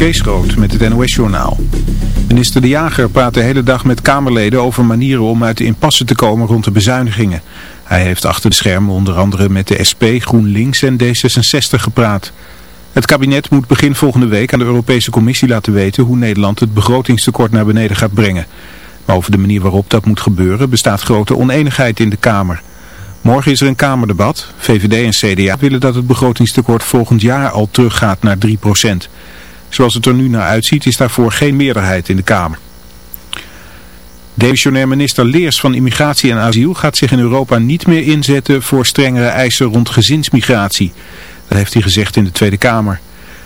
Kees Groot met het NOS-journaal. Minister De Jager praat de hele dag met Kamerleden over manieren om uit de impasse te komen rond de bezuinigingen. Hij heeft achter de schermen onder andere met de SP, GroenLinks en D66 gepraat. Het kabinet moet begin volgende week aan de Europese Commissie laten weten hoe Nederland het begrotingstekort naar beneden gaat brengen. Maar over de manier waarop dat moet gebeuren bestaat grote oneenigheid in de Kamer. Morgen is er een Kamerdebat. VVD en CDA willen dat het begrotingstekort volgend jaar al teruggaat naar 3%. Zoals het er nu naar uitziet is daarvoor geen meerderheid in de Kamer. Demissionair minister Leers van Immigratie en Asiel gaat zich in Europa niet meer inzetten voor strengere eisen rond gezinsmigratie. Dat heeft hij gezegd in de Tweede Kamer.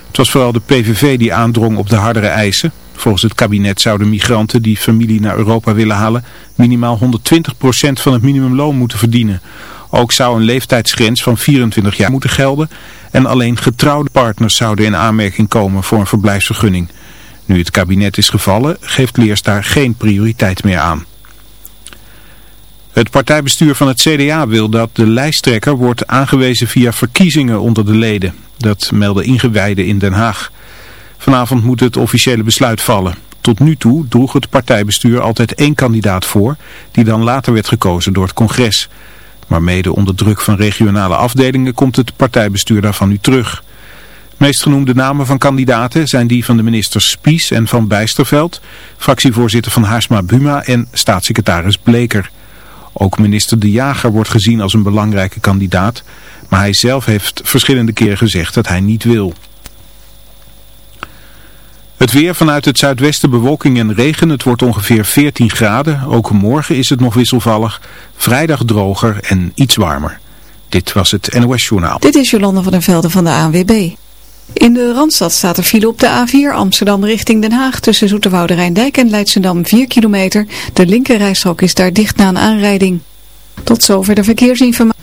Het was vooral de PVV die aandrong op de hardere eisen. Volgens het kabinet zouden migranten die familie naar Europa willen halen minimaal 120% van het minimumloon moeten verdienen. Ook zou een leeftijdsgrens van 24 jaar moeten gelden en alleen getrouwde partners zouden in aanmerking komen voor een verblijfsvergunning. Nu het kabinet is gevallen, geeft Leers daar geen prioriteit meer aan. Het partijbestuur van het CDA wil dat de lijsttrekker wordt aangewezen via verkiezingen onder de leden. Dat melden ingewijden in Den Haag. Vanavond moet het officiële besluit vallen. Tot nu toe droeg het partijbestuur altijd één kandidaat voor, die dan later werd gekozen door het congres. Maar mede onder druk van regionale afdelingen komt het partijbestuur daarvan nu terug. Meest genoemde namen van kandidaten zijn die van de ministers Spies en Van Bijsterveld, fractievoorzitter van Haarsma Buma en staatssecretaris Bleker. Ook minister De Jager wordt gezien als een belangrijke kandidaat, maar hij zelf heeft verschillende keren gezegd dat hij niet wil. Het weer vanuit het zuidwesten bewolking en regen. Het wordt ongeveer 14 graden. Ook morgen is het nog wisselvallig. Vrijdag droger en iets warmer. Dit was het NOS Journaal. Dit is Jolanda van der Velde van de ANWB. In de Randstad staat er file op de A4 Amsterdam richting Den Haag tussen Zoeterwoude Rijndijk en Leidschendam 4 kilometer. De linkerrijstrook is daar dicht na een aanrijding. Tot zover de verkeersinformatie.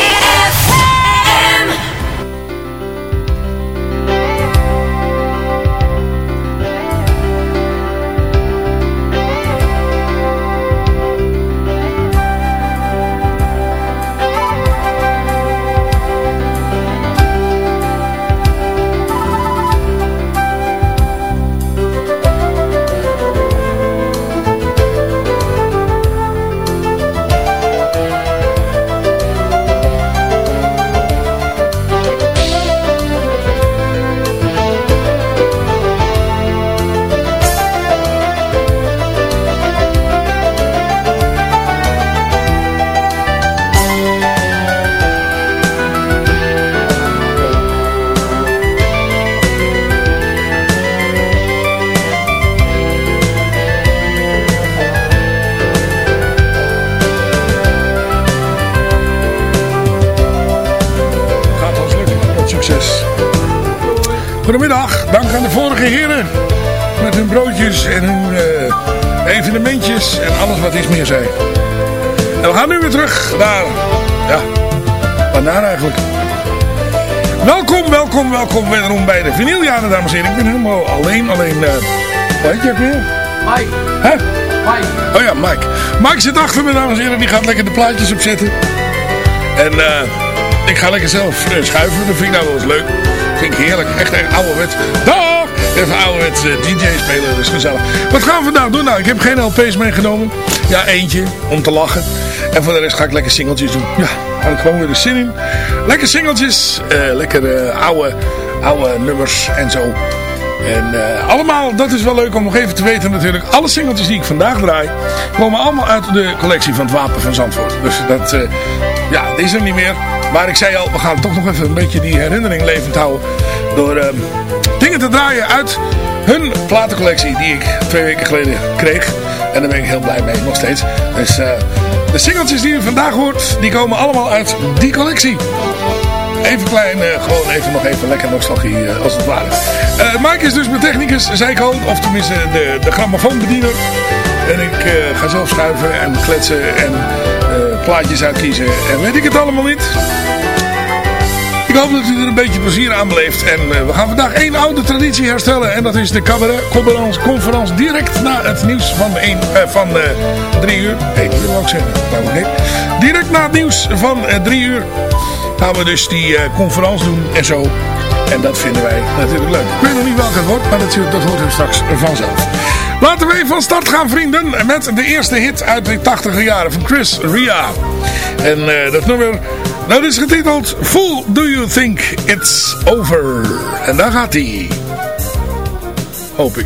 Vorige heren. Met hun broodjes en hun uh, evenementjes en alles wat iets meer zei. En we gaan nu weer terug naar, ja, waarnaar eigenlijk? Welkom, welkom, welkom wederom bij de vinyljaren, dames en heren. Ik ben helemaal alleen, alleen, uh, weet je ook weer? Mike. Hè? Mike. Oh ja, Mike. Mike zit achter me, dames en heren. Die gaat lekker de plaatjes opzetten. En eh, ik ga lekker zelf schuiven. Dat vind ik nou wel eens leuk. Vind ik heerlijk. Echt een ouderwets. Dag! Even ouderwets DJ spelen, is gezellig. Wat gaan we vandaag doen? Nou, ik heb geen LP's meegenomen. Ja, eentje, om te lachen. En voor de rest ga ik lekker singeltjes doen. Ja, ga ik gewoon weer de zin in. Lekker singeltjes, uh, lekker uh, oude, oude nummers en zo. En allemaal, dat is wel leuk om nog even te weten natuurlijk. Alle singeltjes die ik vandaag draai, komen allemaal uit de collectie van het Wapen van Zandvoort. Dus dat, ja, die is er niet meer. Maar ik zei al, we gaan toch nog even een beetje die herinnering levend houden. Door uh, te draaien uit hun platencollectie die ik twee weken geleden kreeg. En daar ben ik heel blij mee, nog steeds. Dus de singeltjes die u vandaag hoort, die komen allemaal uit die collectie. Even klein, uh, gewoon even nog even lekker nostalgie uh, als het ware. Mike is dus mijn technicus, zei ik. Of tenminste de, de grammofoonbediener. En ik ga zelf schuiven en kletsen en plaatjes uitkiezen. En weet ik het allemaal niet. Ik hoop dat u er een beetje plezier aan beleeft. En we gaan vandaag één oude traditie herstellen. En dat is de cabaret-conferentie direct na het nieuws van, een, van drie uur. 1 uur wou ik zeggen. Nou, direct na het nieuws van drie uur gaan we dus die conferentie doen en zo. En dat vinden wij natuurlijk leuk. Ik weet nog niet welke het wordt, maar dat, dat hoort u straks vanzelf. Laten we even van start gaan vrienden met de eerste hit uit de 80 jaren van Chris Ria. En uh, dat nummer, dat is getiteld Fool Do You Think It's Over. En daar gaat hij. Hoop ik.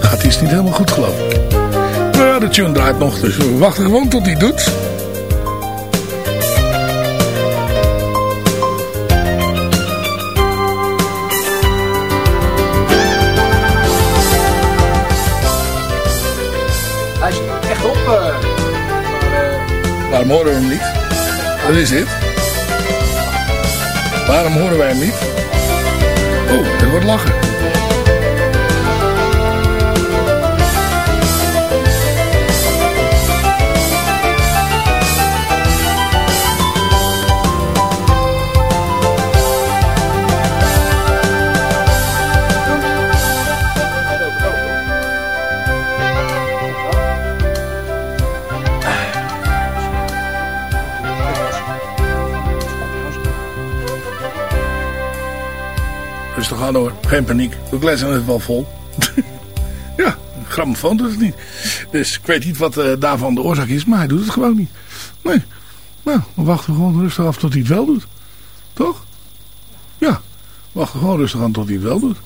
Het is niet helemaal goed geloof ik. Maar de tune draait nog, dus we wachten gewoon tot hij doet. Waarom horen we hem niet? Dat is het. Waarom horen wij hem niet? Oh, er wordt lachen. Rustig aan hoor, geen paniek. We glezen het wel vol. ja, grammofoon doet het niet. Dus ik weet niet wat uh, daarvan de oorzaak is, maar hij doet het gewoon niet. Nee. Nou, we wachten gewoon rustig af tot hij het wel doet. Toch? Ja, we wachten gewoon rustig aan tot hij het wel doet.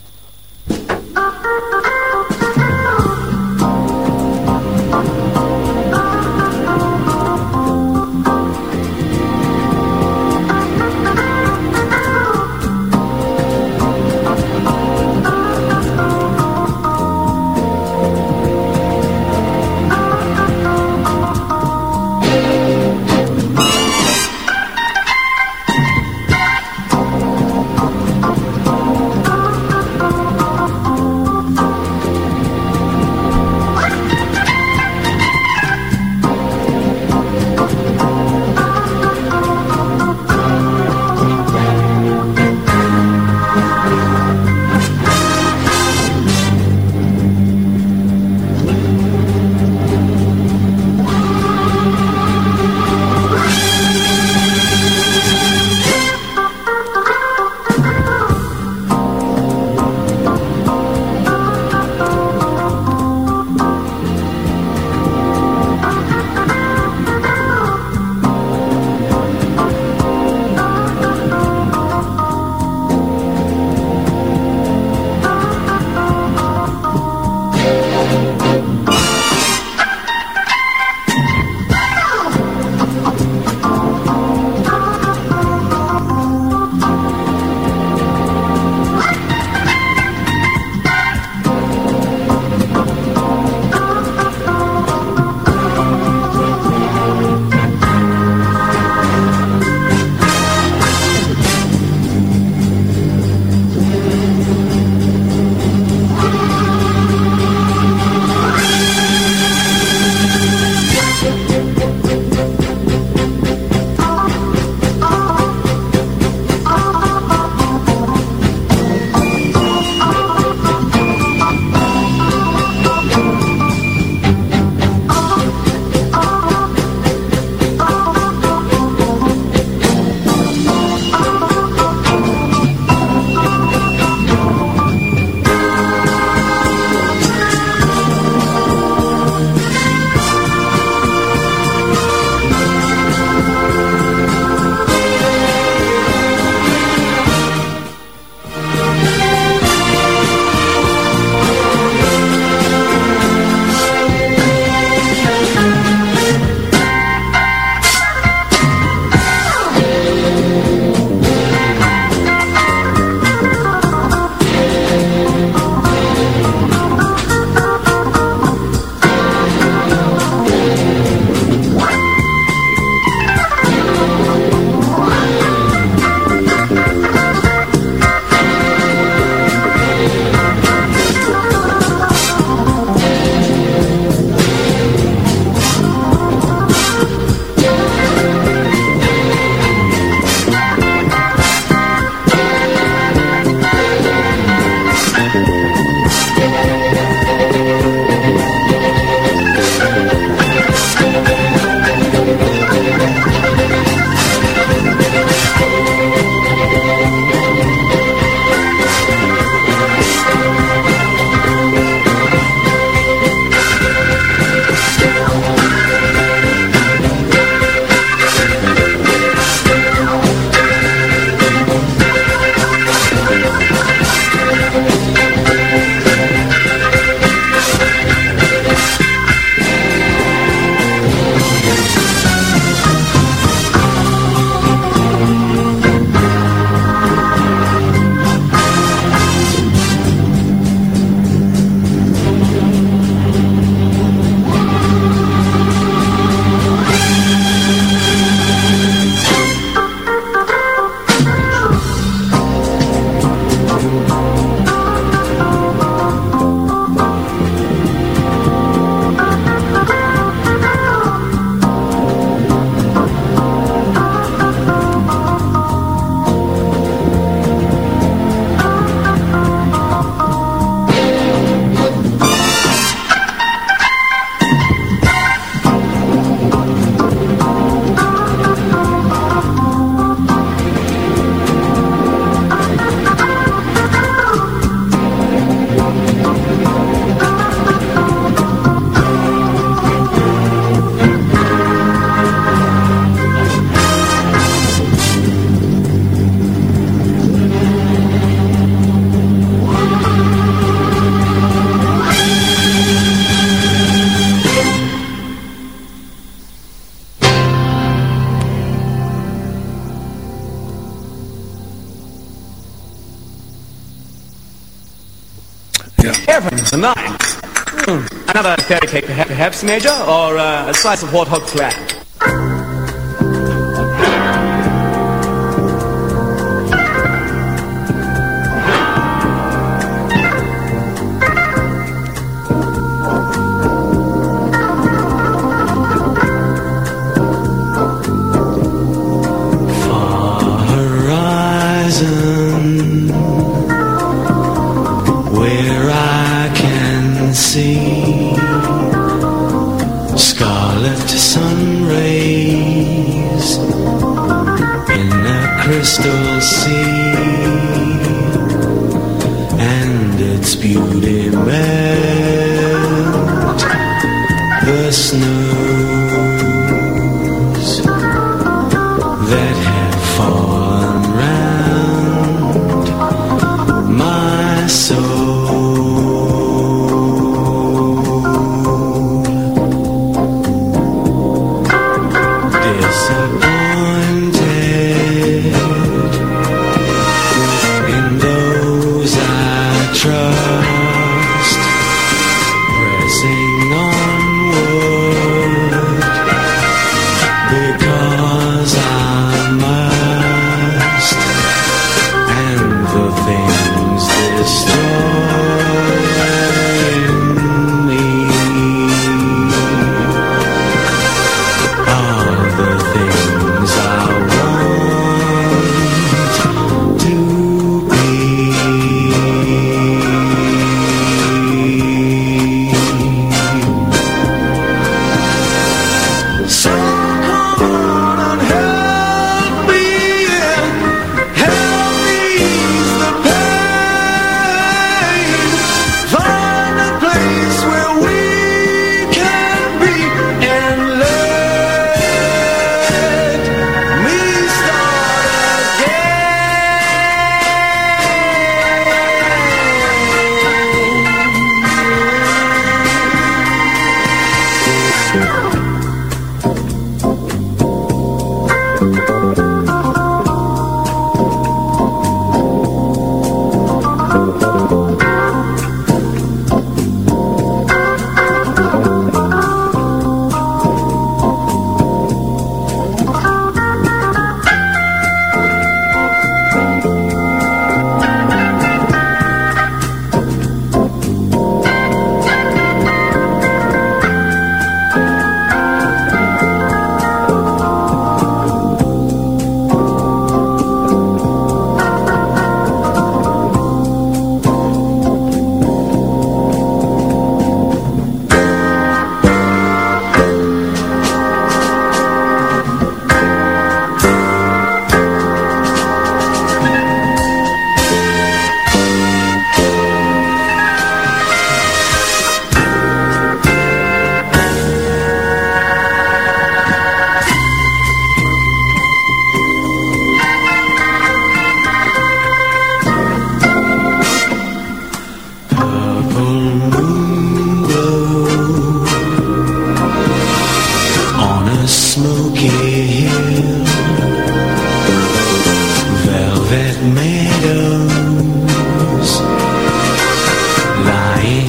Yeah. Heavens and nines. Mm. Another fairy cake, perhaps, Major, or uh, a slice of warthog flat.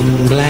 Black.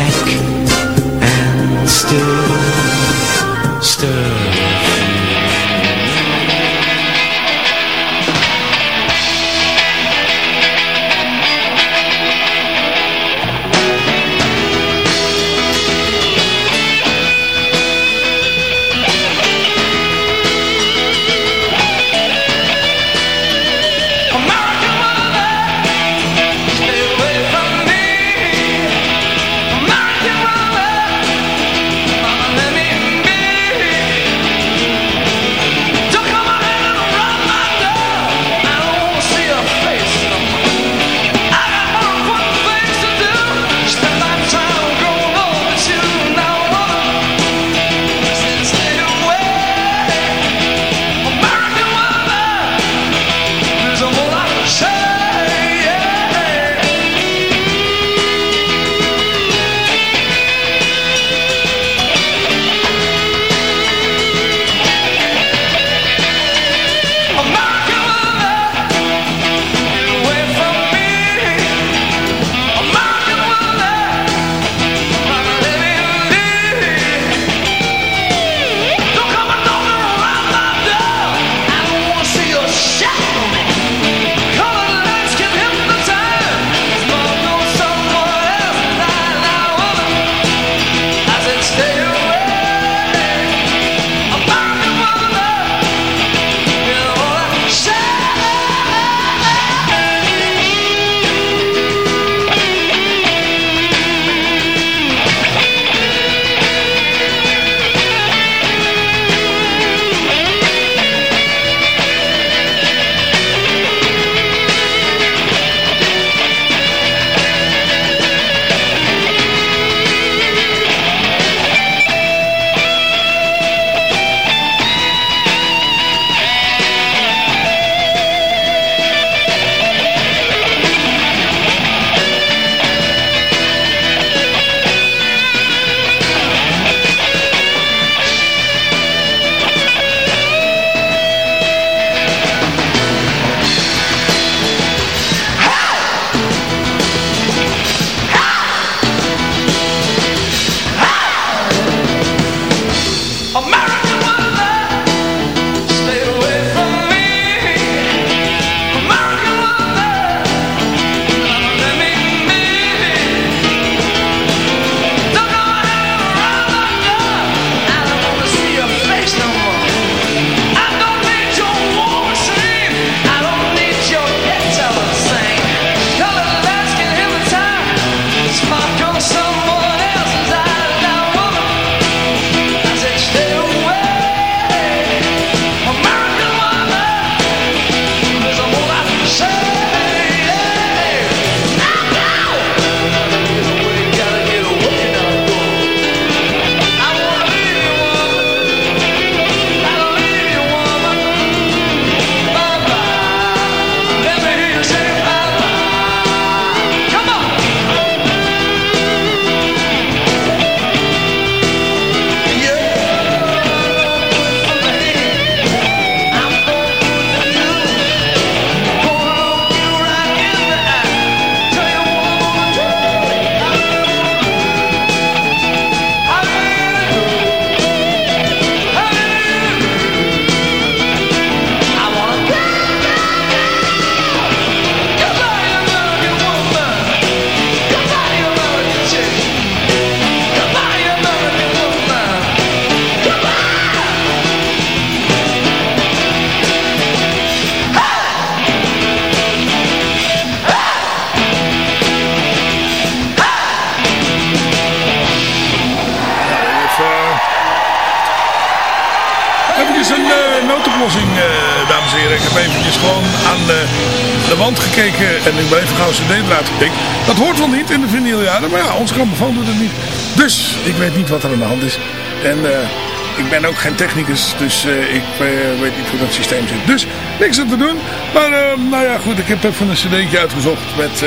En ik ben even gauw cd eruit gekeken. Dat hoort wel niet in de vinyljaren, maar ja, onze grammofoon doet het niet. Dus ik weet niet wat er aan de hand is. En eh, ik ben ook geen technicus, dus eh, ik eh, weet niet hoe dat systeem zit. Dus niks aan te doen. Maar nou ja, goed, ik heb even een cd'tje uitgezocht met...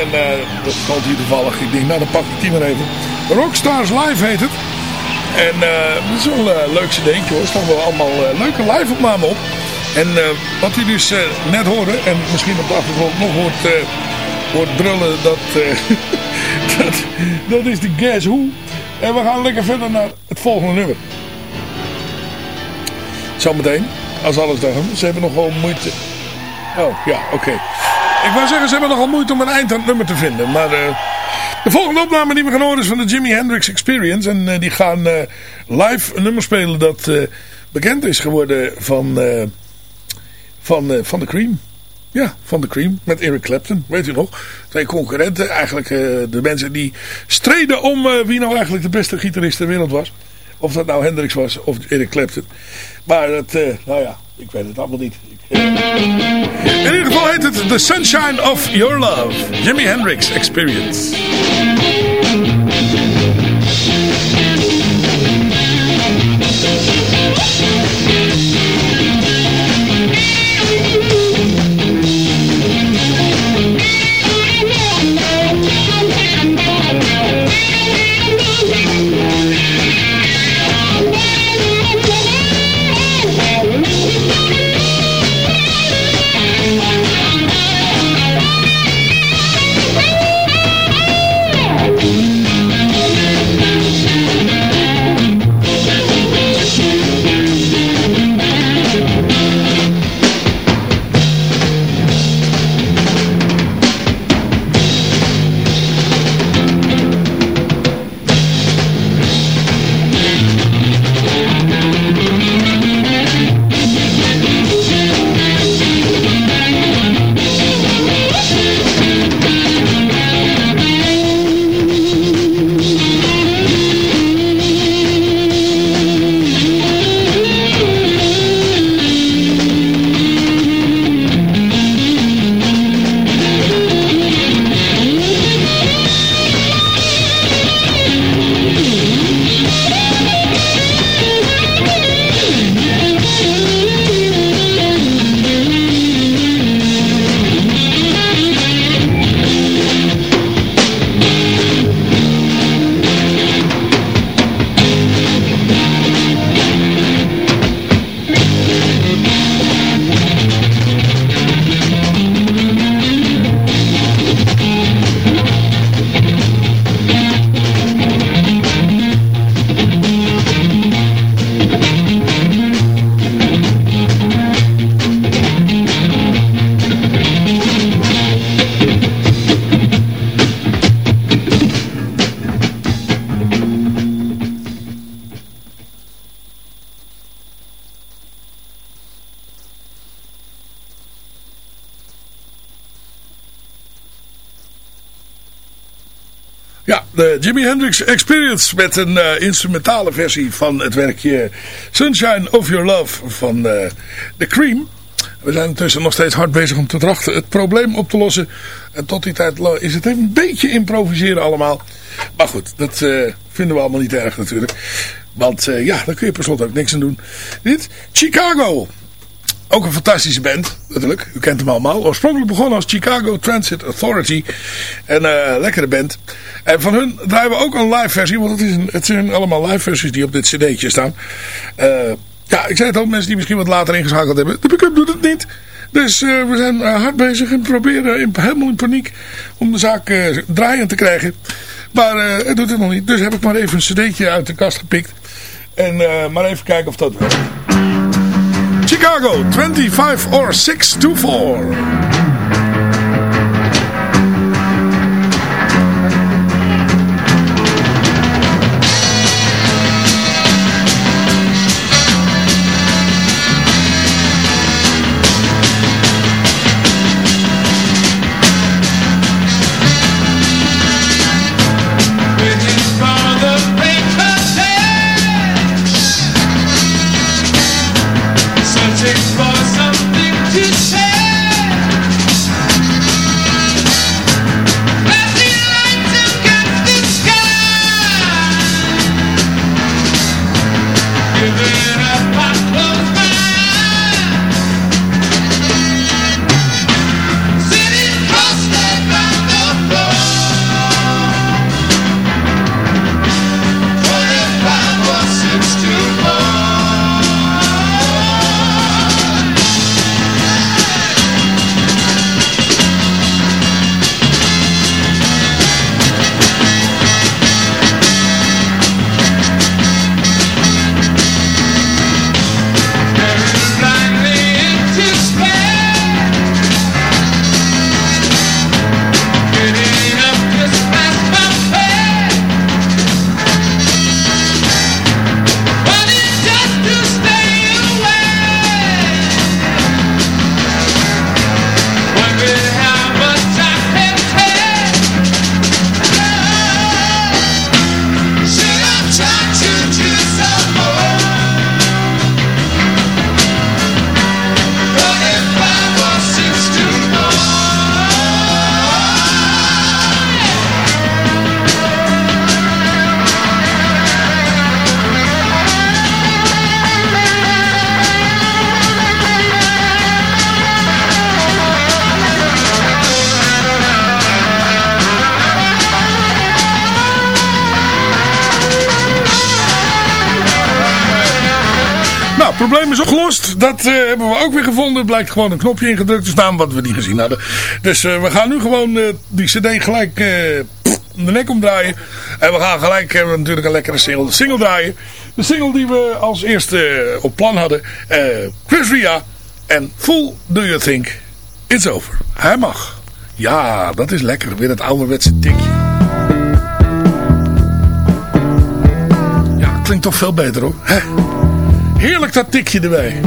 en dat valt hier toevallig. Ik denk, nou dan pak ik die maar even. Rockstars Live heet het. En dat is wel een leuk cd'tje hoor. Er staan wel allemaal leuke live opnamen op. En wat u dus net hoorde, en misschien op de achtergrond nog hoort, hoort brullen, dat, dat, dat is de Guess Who. En we gaan lekker verder naar het volgende nummer. Zometeen, als alles daar Ze hebben nogal moeite. Oh, ja, oké. Ik wou zeggen, ze hebben nogal moeite om een eind aan het nummer te vinden. Maar uh, de volgende opname die we gaan horen is van de Jimi Hendrix Experience. En uh, die gaan uh, live een nummer spelen dat bekend is geworden van, van, van The Cream. Ja, van The Cream met Eric Clapton, weet u nog. Twee concurrenten, eigenlijk uh, de mensen die streden om uh, wie nou eigenlijk de beste gitarist ter wereld was. Of dat nou Hendrix was of Eric Clapton. Maar dat, nou ja, ik weet het allemaal niet. In ieder geval heet het The Sunshine of Your Love. Jimi Hendrix Experience. De Jimi Hendrix Experience met een uh, instrumentale versie van het werkje Sunshine of Your Love van uh, The Cream. We zijn intussen nog steeds hard bezig om te trachten het probleem op te lossen. En tot die tijd is het even een beetje improviseren allemaal. Maar goed, dat uh, vinden we allemaal niet erg natuurlijk. Want ja, daar kun je per slot ook niks aan doen. Dit, Chicago. Ook een fantastische band, natuurlijk. U kent hem allemaal. Oorspronkelijk begonnen als Chicago Transit Authority. En uh, lekkere band. En van hun draaien we ook een live versie. Want het, is een, het zijn allemaal live versies die op dit cd'tje staan. Uh, ja, ik zei het al. Mensen die misschien wat later ingeschakeld hebben. De pick-up doet het niet. Dus uh, we zijn hard bezig en proberen in, helemaal in paniek om de zaak draaiend te krijgen. Maar het doet het nog niet. Dus heb ik maar even een cd'tje uit de kast gepikt. En maar even kijken of dat werkt. Chicago 25 or 6 to 4. magic blijkt gewoon een knopje ingedrukt te staan wat we niet gezien hadden. Dus eh, we gaan nu gewoon eh, die cd gelijk de nek omdraaien. En we gaan gelijk natuurlijk een lekkere single, single draaien. De single die we als eerste op plan hadden. Chris Ria en Full Do You Think It's Over. Hij mag. Ja, dat is lekker. Weer het ouderwetse tikje. Ja, klinkt toch veel beter hoor. Heerlijk dat tikje erbij.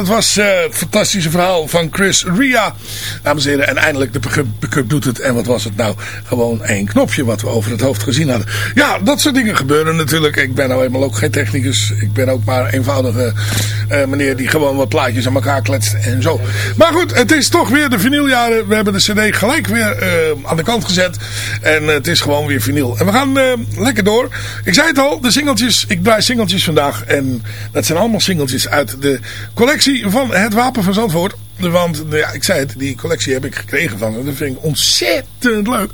Dat was eh, het fantastische verhaal van Chris Ria. Dames en heren, en eindelijk de pick-up doet het. En wat was het nou? Gewoon één knopje wat we over het hoofd gezien hadden. Ja, dat soort dingen gebeuren natuurlijk. Ik ben nou eenmaal ook geen technicus. Ik ben ook maar een eenvoudige eh, meneer die gewoon wat plaatjes aan elkaar kletst en zo. Maar goed, het is toch weer de vinyljaren. We hebben de cd gelijk weer eh, aan de kant gezet. En het is gewoon weer vinyl. En we gaan eh, lekker door. Ik zei het al, de singeltjes. Ik draai singeltjes vandaag. En dat zijn allemaal singeltjes uit de collectie van het Wapen van Zandvoort. Want nou ja, ik zei het, die collectie heb ik gekregen van ze. Dat vind ik ontzettend leuk.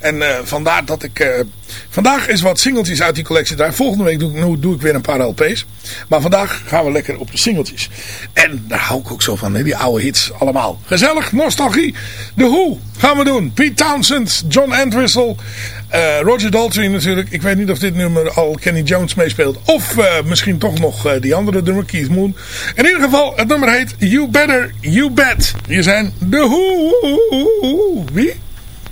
En eh, vandaar dat ik... eh, vandaag is wat singeltjes uit die collectie draai. Volgende week doe ik, nou, doe ik weer een paar LP's. Maar vandaag gaan we lekker op de singeltjes. En daar hou ik ook zo van, hè, die oude hits allemaal. Gezellig, nostalgie. The Who gaan we doen. Pete Townsend, John Entwistle, eh, Roger Daltrey natuurlijk. Ik weet niet of dit nummer al Kenny Jones meespeelt. Of eh, misschien toch nog eh, die andere nummer, Keith Moon. In ieder geval, het nummer heet You Better, You Bet. Hier zijn The Who. Wie?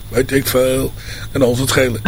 Weet ik veel. En ons het schelen.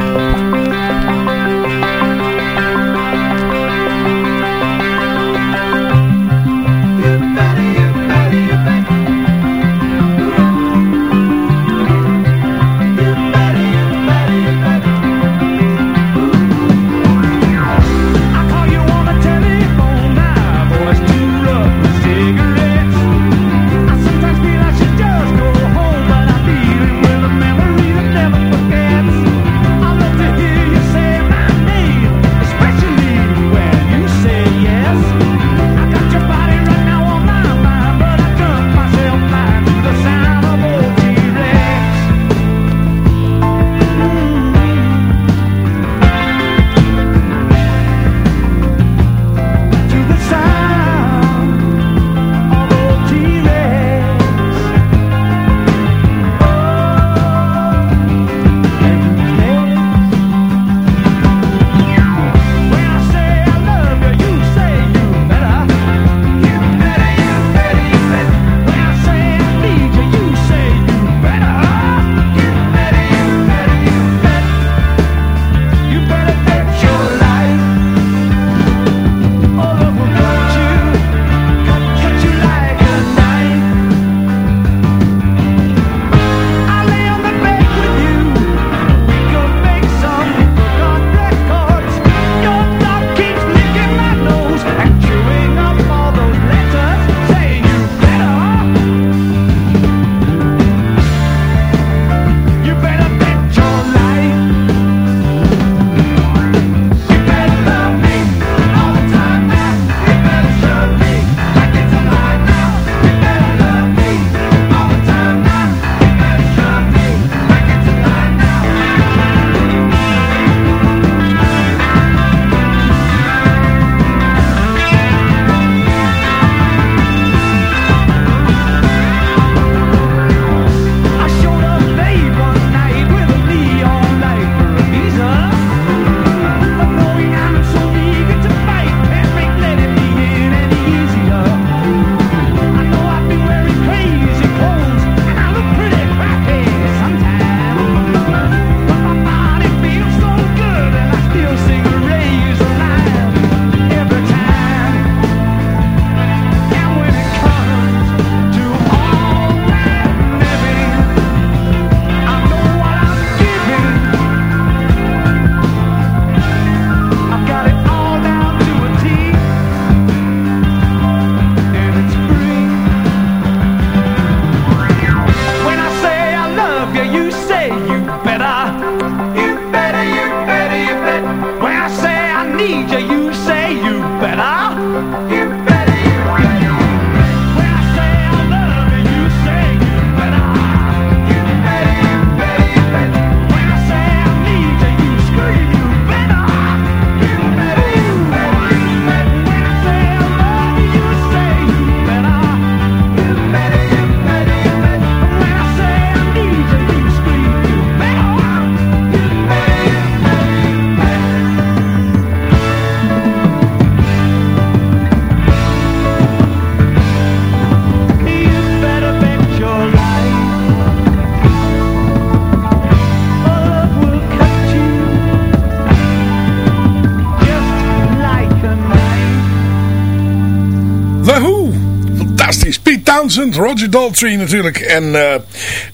Robinson. Roger Daltrey natuurlijk. En, eh,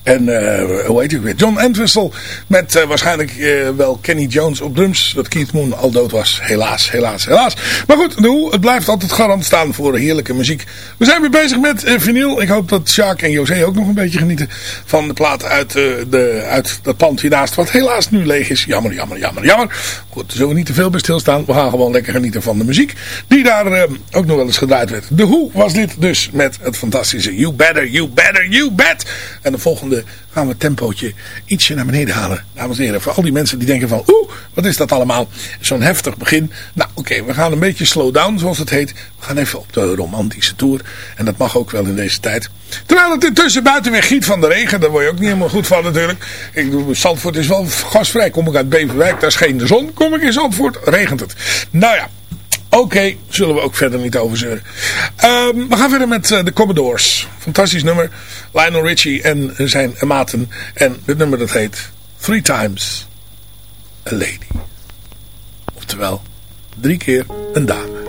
en uh, hoe heet hij weer? John Entwistle. Met uh, waarschijnlijk wel Kenny Jones op drums. Dat Keith Moon al dood was. Helaas, helaas, helaas. Maar goed, de hoe, het blijft altijd garant staan voor heerlijke muziek. We zijn weer bezig met vinyl. Ik hoop dat Jacques en José ook nog een beetje genieten van de plaat uit, de, uit dat pand hiernaast. Wat helaas nu leeg is. Jammer, jammer, jammer, jammer. Goed, zullen we niet te veel bij stilstaan. We gaan gewoon lekker genieten van de muziek. Die daar ook nog wel eens gedraaid werd. De hoe was dit dus met het fantastische You Better, You Better, You Bet. En de volgende gaan we het tempootje ietsje naar beneden halen. Dames en heren, voor al die mensen die denken van... Oeh, wat is dat allemaal? Zo'n heftig begin. Nou, oké, we gaan een beetje slow down, zoals het heet. We gaan even op de romantische tour. En dat mag ook wel in deze tijd. Terwijl het intussen buiten weer giet van de regen. Daar word je ook niet helemaal goed van natuurlijk. Ik bedoel, Zandvoort is wel gasvrij. Kom ik uit Beverwijk, daar scheen de zon. Kom ik in Zandvoort, regent het. Nou ja, Oké, zullen we ook verder niet over zeuren. Um, we gaan verder met uh, de Commodores. Fantastisch nummer. Lionel Richie en zijn maten. En het nummer dat heet Three Times a Lady. Oftewel, drie keer een dame.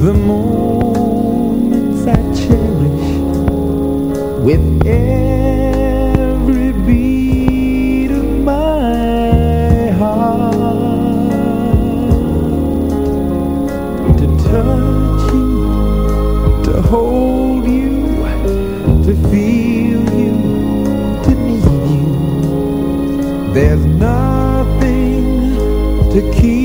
The moments I cherish with every beat of my heart. To touch you, to hold you, to feel you, to need you. There's nothing to keep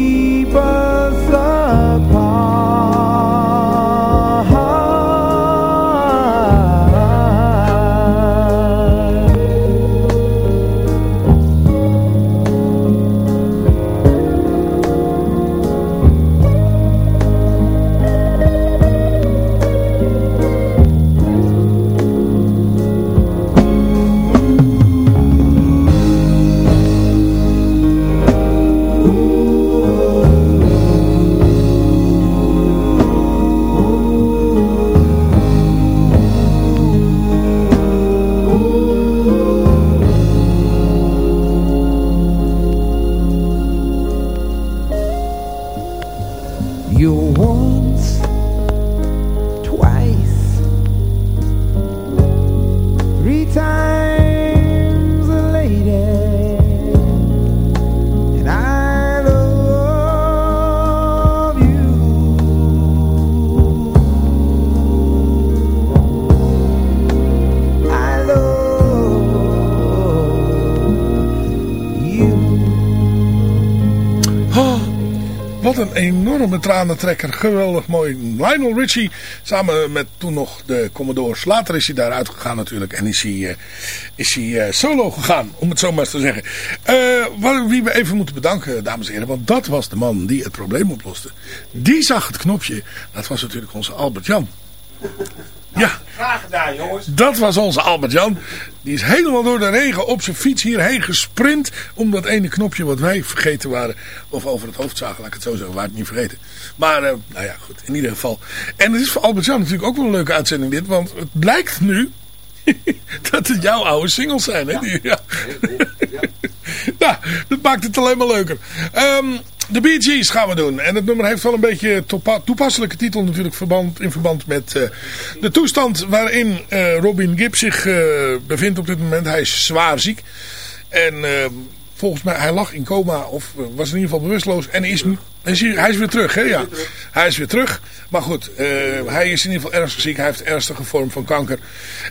tranentrekker. Geweldig mooi. Lionel Richie samen met toen nog de Commodores. Later is hij daaruit gegaan natuurlijk. En is hij, eh, is hij eh, solo gegaan, om het zo maar eens te zeggen. Eh, wie we even moeten bedanken, dames en heren. Want dat was de man die het probleem oploste. Die zag het knopje. Dat was natuurlijk onze Albert Jan. Ja. Graag gedaan, jongens. Dat was onze Albert-Jan. Die is helemaal door de regen op zijn fiets hierheen gesprint. Om dat ene knopje wat wij vergeten waren. Of over het hoofd zagen, laat ik het zo zeggen. We waren het niet vergeten. Maar, eh, nou ja, goed. In ieder geval. En het is voor Albert-Jan natuurlijk ook wel een leuke uitzending dit. Want het blijkt nu dat het jouw oude singles zijn. Hè? Die- Ja. nou, dat maakt het alleen maar leuker. Ehm, de Bee Gees gaan we doen. En het nummer heeft wel een beetje toepa- toepasselijke titel natuurlijk verband, in verband met eh, de toestand waarin eh, Robin Gibb zich eh, bevindt op dit moment. Hij is zwaar ziek. En volgens mij, hij lag in coma of was in ieder geval bewusteloos. En is, is hij, is weer terug, hè? Ja. Hij is weer terug. Maar goed, hij is in ieder geval ernstig ziek. Hij heeft ernstige vorm van kanker.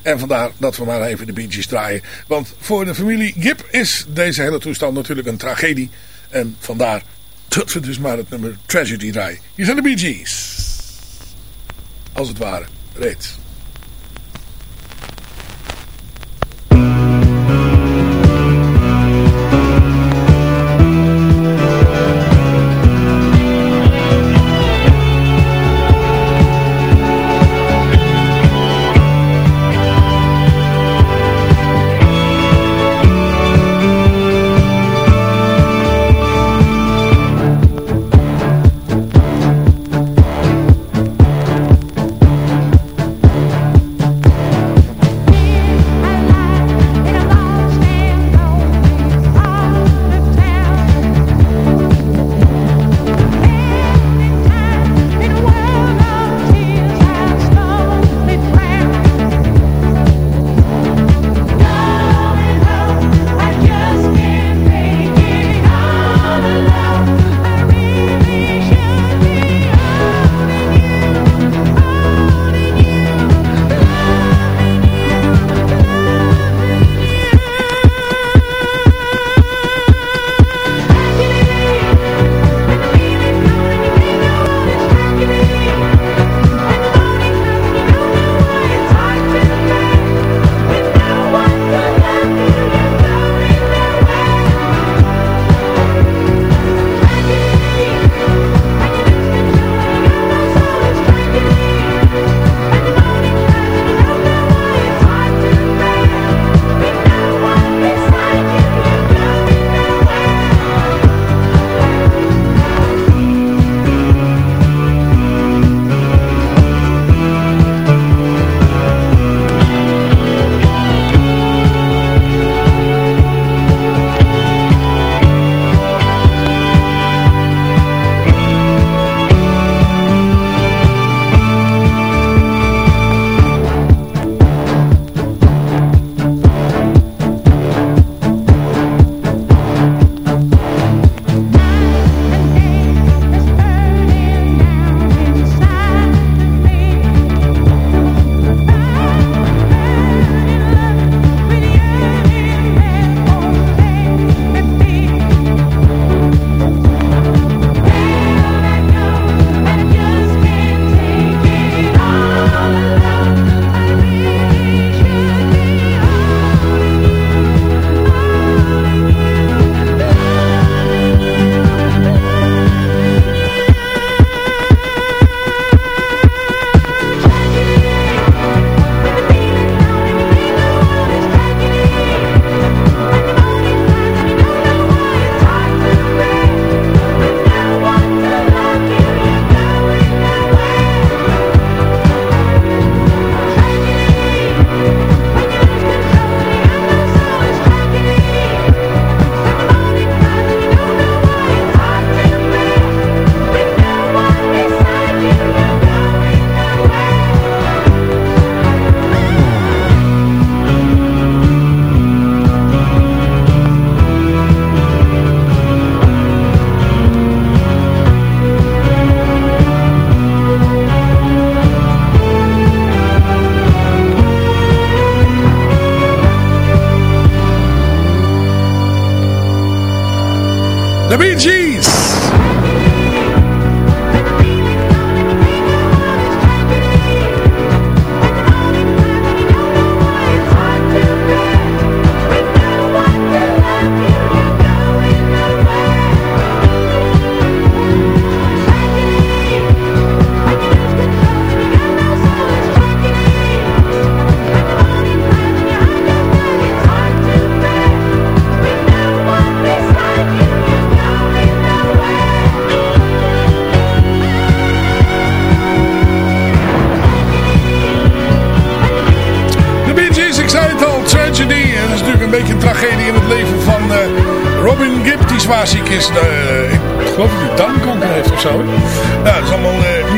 En vandaar dat we maar even de Bee Gees draaien. Want voor de familie Gibb is deze hele toestand natuurlijk een tragedie. En vandaar dat we dus maar het nummer Tragedy draaien. Hier zijn de Bee Gees. Als het ware. Reeds.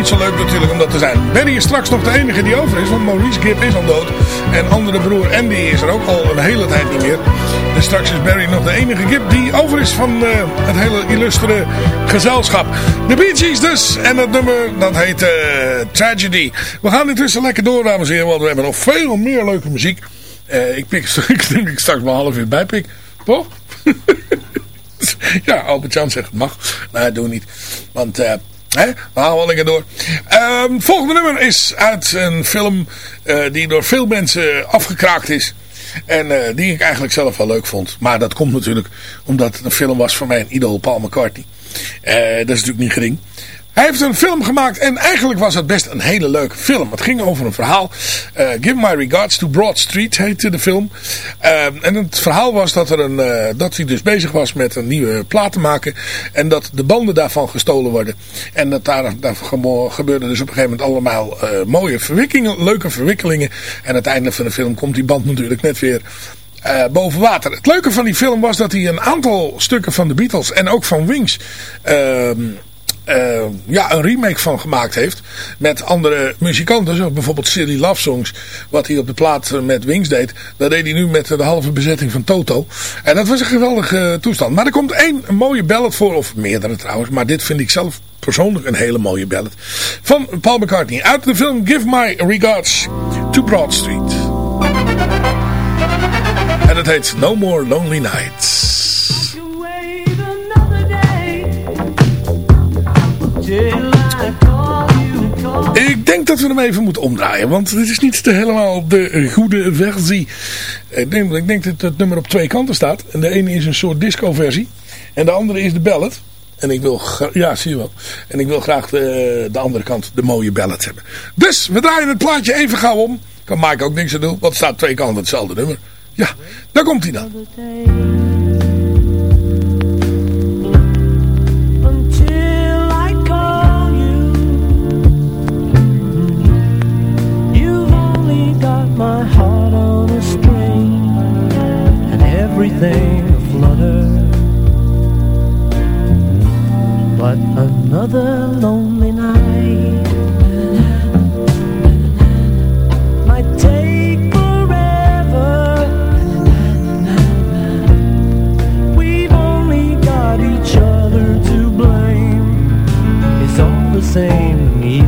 Zo leuk natuurlijk om dat te zijn. Barry is straks nog de enige die over is, want Maurice Gibb is al dood. En andere broer Andy is er ook al een hele tijd niet meer. Dus straks is Barry nog de enige Gibb die over is van eh, het hele illustere gezelschap. De Bee Gees dus. En dat nummer dat heet eh, Tragedy. We gaan intussen lekker door dames en heren, want we hebben nog veel meer leuke muziek. Eh, ik pik ik denk ik straks maar half uur bijpik. Toch? ja, Albert Jan zegt mag. Doen we niet. Want we halen lekker door. Ehm, volgende nummer is uit een film eh, die door veel mensen afgekraakt is. En eh, die ik eigenlijk zelf wel leuk vond. Maar dat komt natuurlijk omdat het een film was van mijn idool Paul McCartney. Eh, dat is natuurlijk niet gering. Hij heeft een film gemaakt en eigenlijk was het best een hele leuke film. Het ging over een verhaal. eh, Give My Regards to Broad Street heette de film. Eh, en het verhaal was dat, er een, eh, dat hij dus bezig was met een nieuwe plaat te maken. En dat de banden daarvan gestolen worden. En dat daar, daar gebo- gebeurde dus op een gegeven moment allemaal mooie verwikkelingen, leuke verwikkelingen. En uiteindelijk van de film komt die band natuurlijk net weer boven water. Het leuke van die film was dat hij een aantal stukken van de Beatles en ook van Wings... ehm, eh, ja, een remake van gemaakt heeft. Met andere muzikanten. Zoals bijvoorbeeld Silly Love Songs. Wat hij op de plaat met Wings deed. Dat deed hij nu met de halve bezetting van Toto. En dat was een geweldige toestand. Maar er komt één mooie ballad voor. Of meerdere trouwens. Maar dit vind ik zelf persoonlijk een hele mooie ballad. Van Paul McCartney. Uit de film Give My Regards to Broad Street. En het heet No More Lonely Nights. Ik denk dat we hem even moeten omdraaien. Want dit is niet helemaal de goede versie. Ik denk, ik denk dat het nummer op twee kanten staat. En de ene is een soort disco versie. En de andere is de ballad. En ik wil, ja zie je wel. En ik wil graag de, de andere kant, de mooie ballad hebben. Dus we draaien het plaatje even gauw om. Kan Mike ook niks aan doen. Want het staat twee kanten hetzelfde nummer. Ja, daar komt hij dan. Everything aflutter. But another lonely night might take forever. We've only got each other to blame. It's all the same, me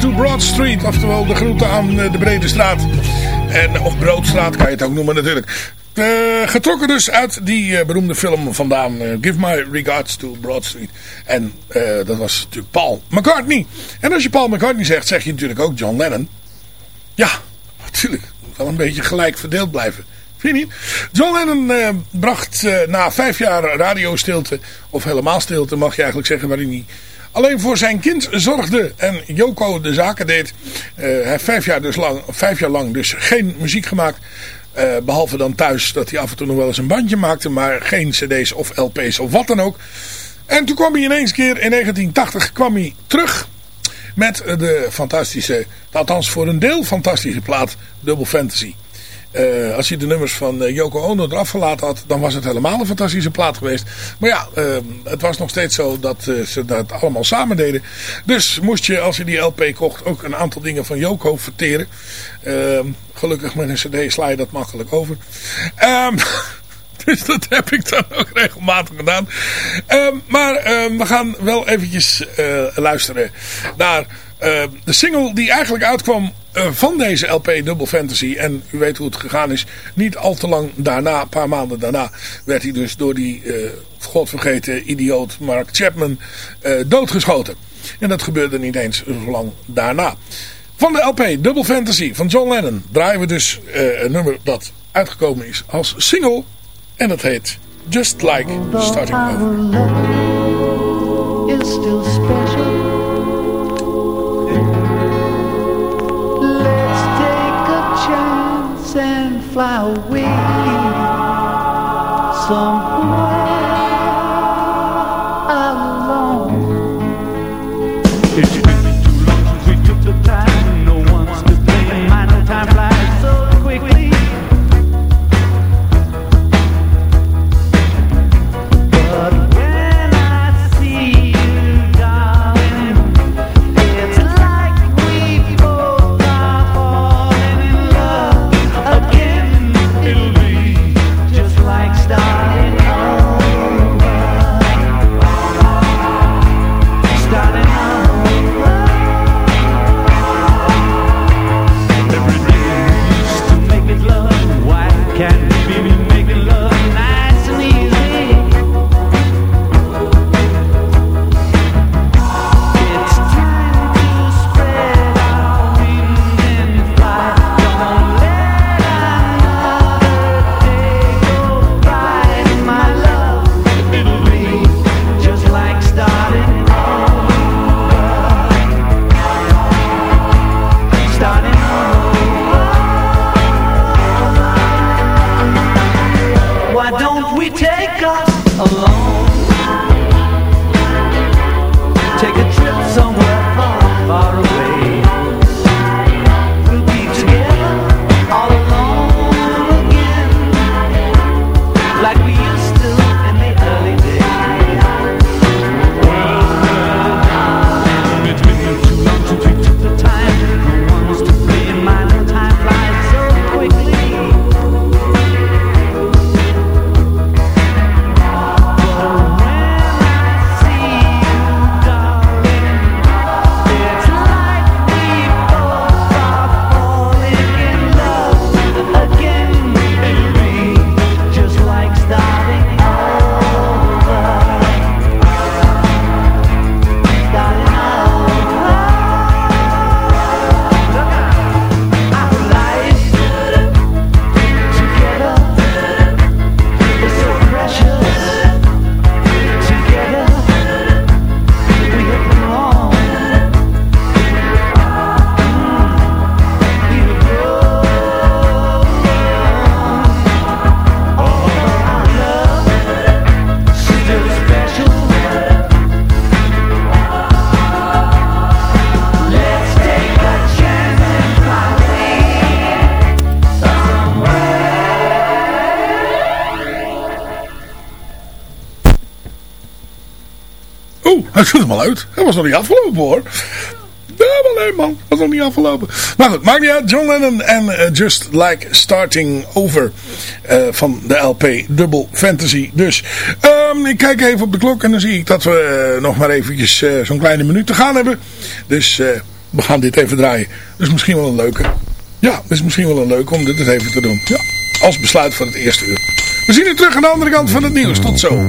to Broad Street. Oftewel de groeten aan eh, de Brede Straat. En, of Broodstraat kan je het ook noemen natuurlijk. Eh, getrokken dus uit die eh, beroemde film vandaan. Give My Regards to Broad Street. En dat was natuurlijk Paul McCartney. En als je Paul McCartney zegt, zeg je natuurlijk ook John Lennon. Ja, natuurlijk. Wel een beetje gelijk verdeeld blijven. Vind je niet? John Lennon bracht na vijf jaar radiostilte, of helemaal stilte mag je eigenlijk zeggen, waarin hij alleen voor zijn kind zorgde en Yoko de zaken deed. Eh, hij heeft vijf jaar, dus lang, vijf jaar lang dus geen muziek gemaakt. Eh, behalve dan thuis dat hij af en toe nog wel eens een bandje maakte, maar geen cd's of lp's of wat dan ook. En toen kwam hij ineens keer, in 1980 kwam hij terug met de fantastische, althans voor een deel fantastische plaat Double Fantasy. Eh, als je de nummers van eh, Yoko Ono eraf gelaten had, dan was het helemaal een fantastische plaat geweest. Maar ja, eh, het was nog steeds zo dat eh, ze dat allemaal samen deden. Dus moest je, als je die LP kocht, ook een aantal dingen van Yoko verteren. Eh, gelukkig met een cd sla je dat makkelijk over. Ehm Dus dat heb ik dan ook regelmatig gedaan. Ehm, maar ehm, we gaan wel eventjes luisteren naar de single die eigenlijk uitkwam van deze LP Double Fantasy. En u weet hoe het gegaan is. Niet al te lang daarna, een paar maanden daarna, werd hij dus door die uh, godvergeten idioot Mark Chapman uh, doodgeschoten. En dat gebeurde niet eens zo lang daarna. Van de LP Double Fantasy van John Lennon draaien we dus een nummer dat uitgekomen is als single. En dat heet Just Like Starting Over. Fly away. Somewhere Hij zit hem uit. Hij was nog niet afgelopen hoor. Ja, maar nee man, was nog niet afgelopen. Maar goed, maakt niet uit. John Lennon en eh, Just Like Starting Over eh, van de LP Double Fantasy. Dus ehm, ik kijk even op de klok en dan zie ik dat we eh, nog maar eventjes zo'n kleine minuut te gaan hebben. Dus we gaan dit even draaien. Dat is misschien wel een leuke. Ja, dat is misschien wel een leuke om dit even te doen. Ja, als besluit van het eerste uur. We zien u terug aan de andere kant van het nieuws. Tot zo.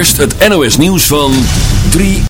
Eerst het NOS nieuws van 3